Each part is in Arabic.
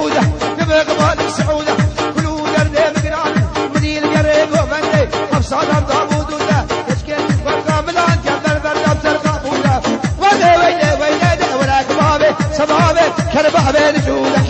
سعوده نبغى قبالك سعوده كلو دربي مقران مدين قريب وفندي ابصاد ارض ابو دوده اشكيت الفرقه ملان جبل برد ابصر قابوله ويلي ويلي ويلي ولا قبابي صبابي كربابي نجوده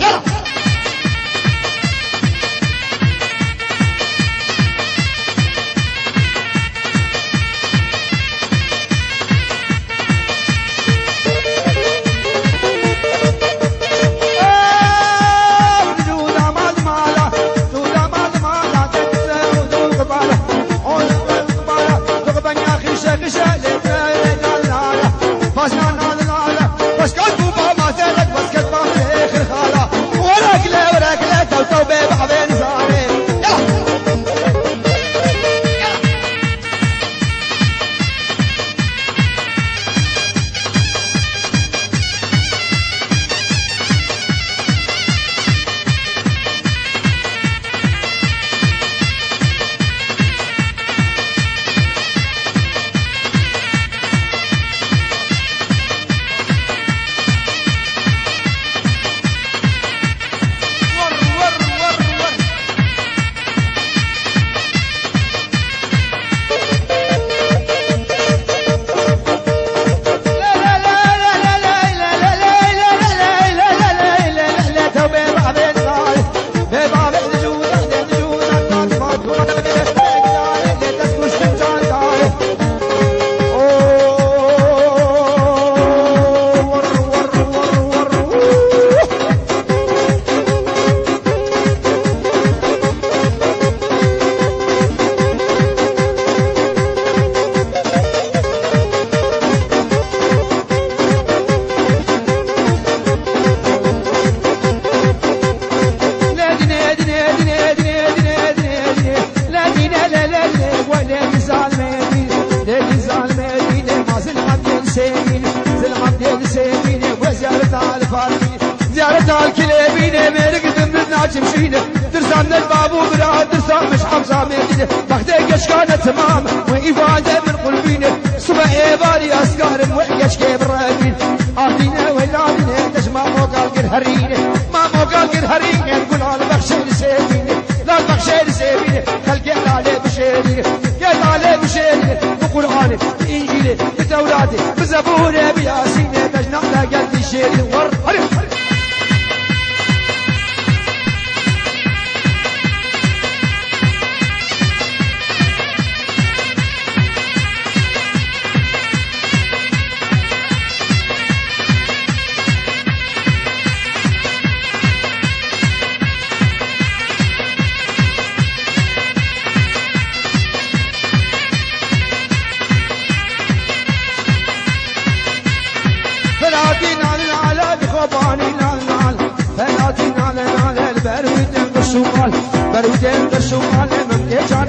فارسي زيارتها الكليبينة ميرك دمنا تمشينا ترسى من الباب وبرا ترسى مش حمزة مدينة بخدي اشكال كانت تمام وإفادة من قلبينا صبح إيباري أسكار وحيش كيف رأيين أهلنا وإلهنا تجمع موقع القرهرينة ما موقع القرهرينة نقول على بخشي لسيبينة لا بخشي لسيبينة خلقي عليه بشيرينة قيت عليه بشيرينة بقرآنه بإنجيله بتوراته بزبوره بياسينه تجنع لقلبي شيرين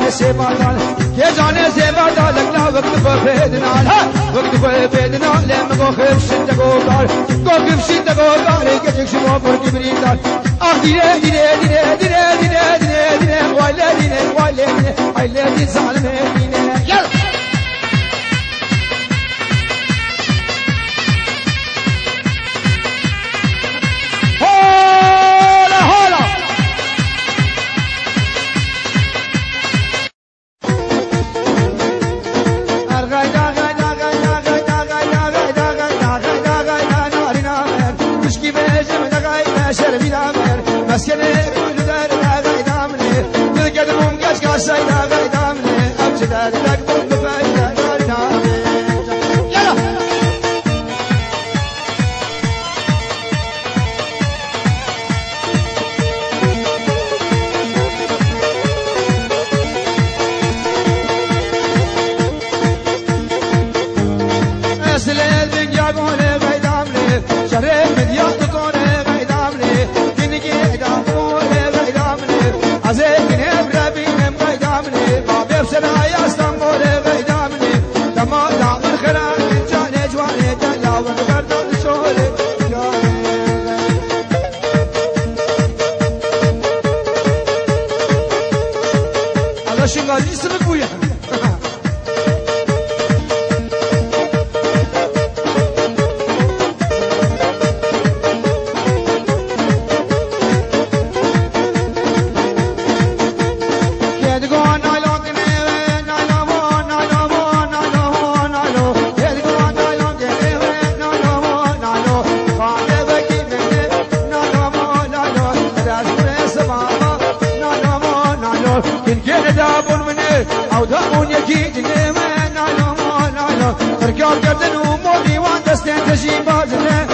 جانے سے बादाल के जाने से वादा लगला वक्त पर भेद नाल वक्त पर भेद नाल ले मगो खिब सिंध को गाल को खिब सिंध को गाल के जिक्स मो पर की बरी दाल आह धीरे धीरे धीरे धीरे धीरे धीरे धीरे वाले धीरे वाले धीरे वाले धीरे साल में aşk olsaydı kaydamını Avcılar bırakmam يلقي دابون مني او دعون يجيجني من. انا ما انا تركب قدن وان دستین استنتجي بازنه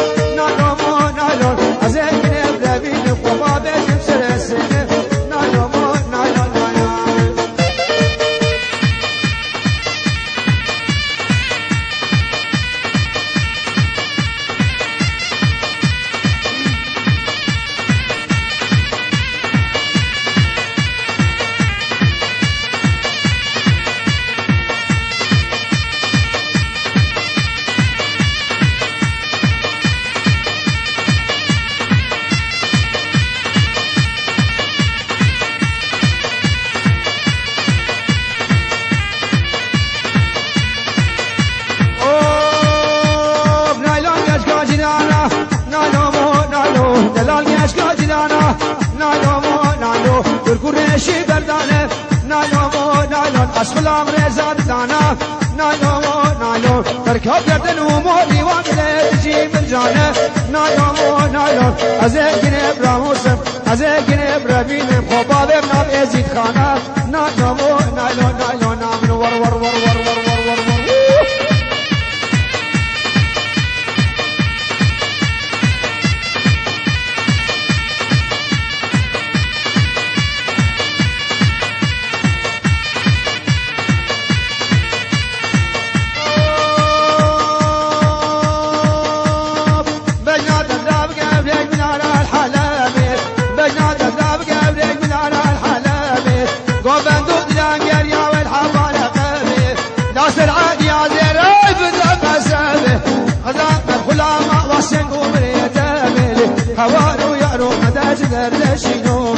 نایا مولانو گرگوریشی بردانه نایا مولانو اسفلام رزان دانا نایا مولانو ترکاب گردن و مولی و بله جی من جانه نایا مولانو از اگنه براموسم از اگنه برابینم خوبابم نام ازید خانه. هوا رو یارو مدش در نشینو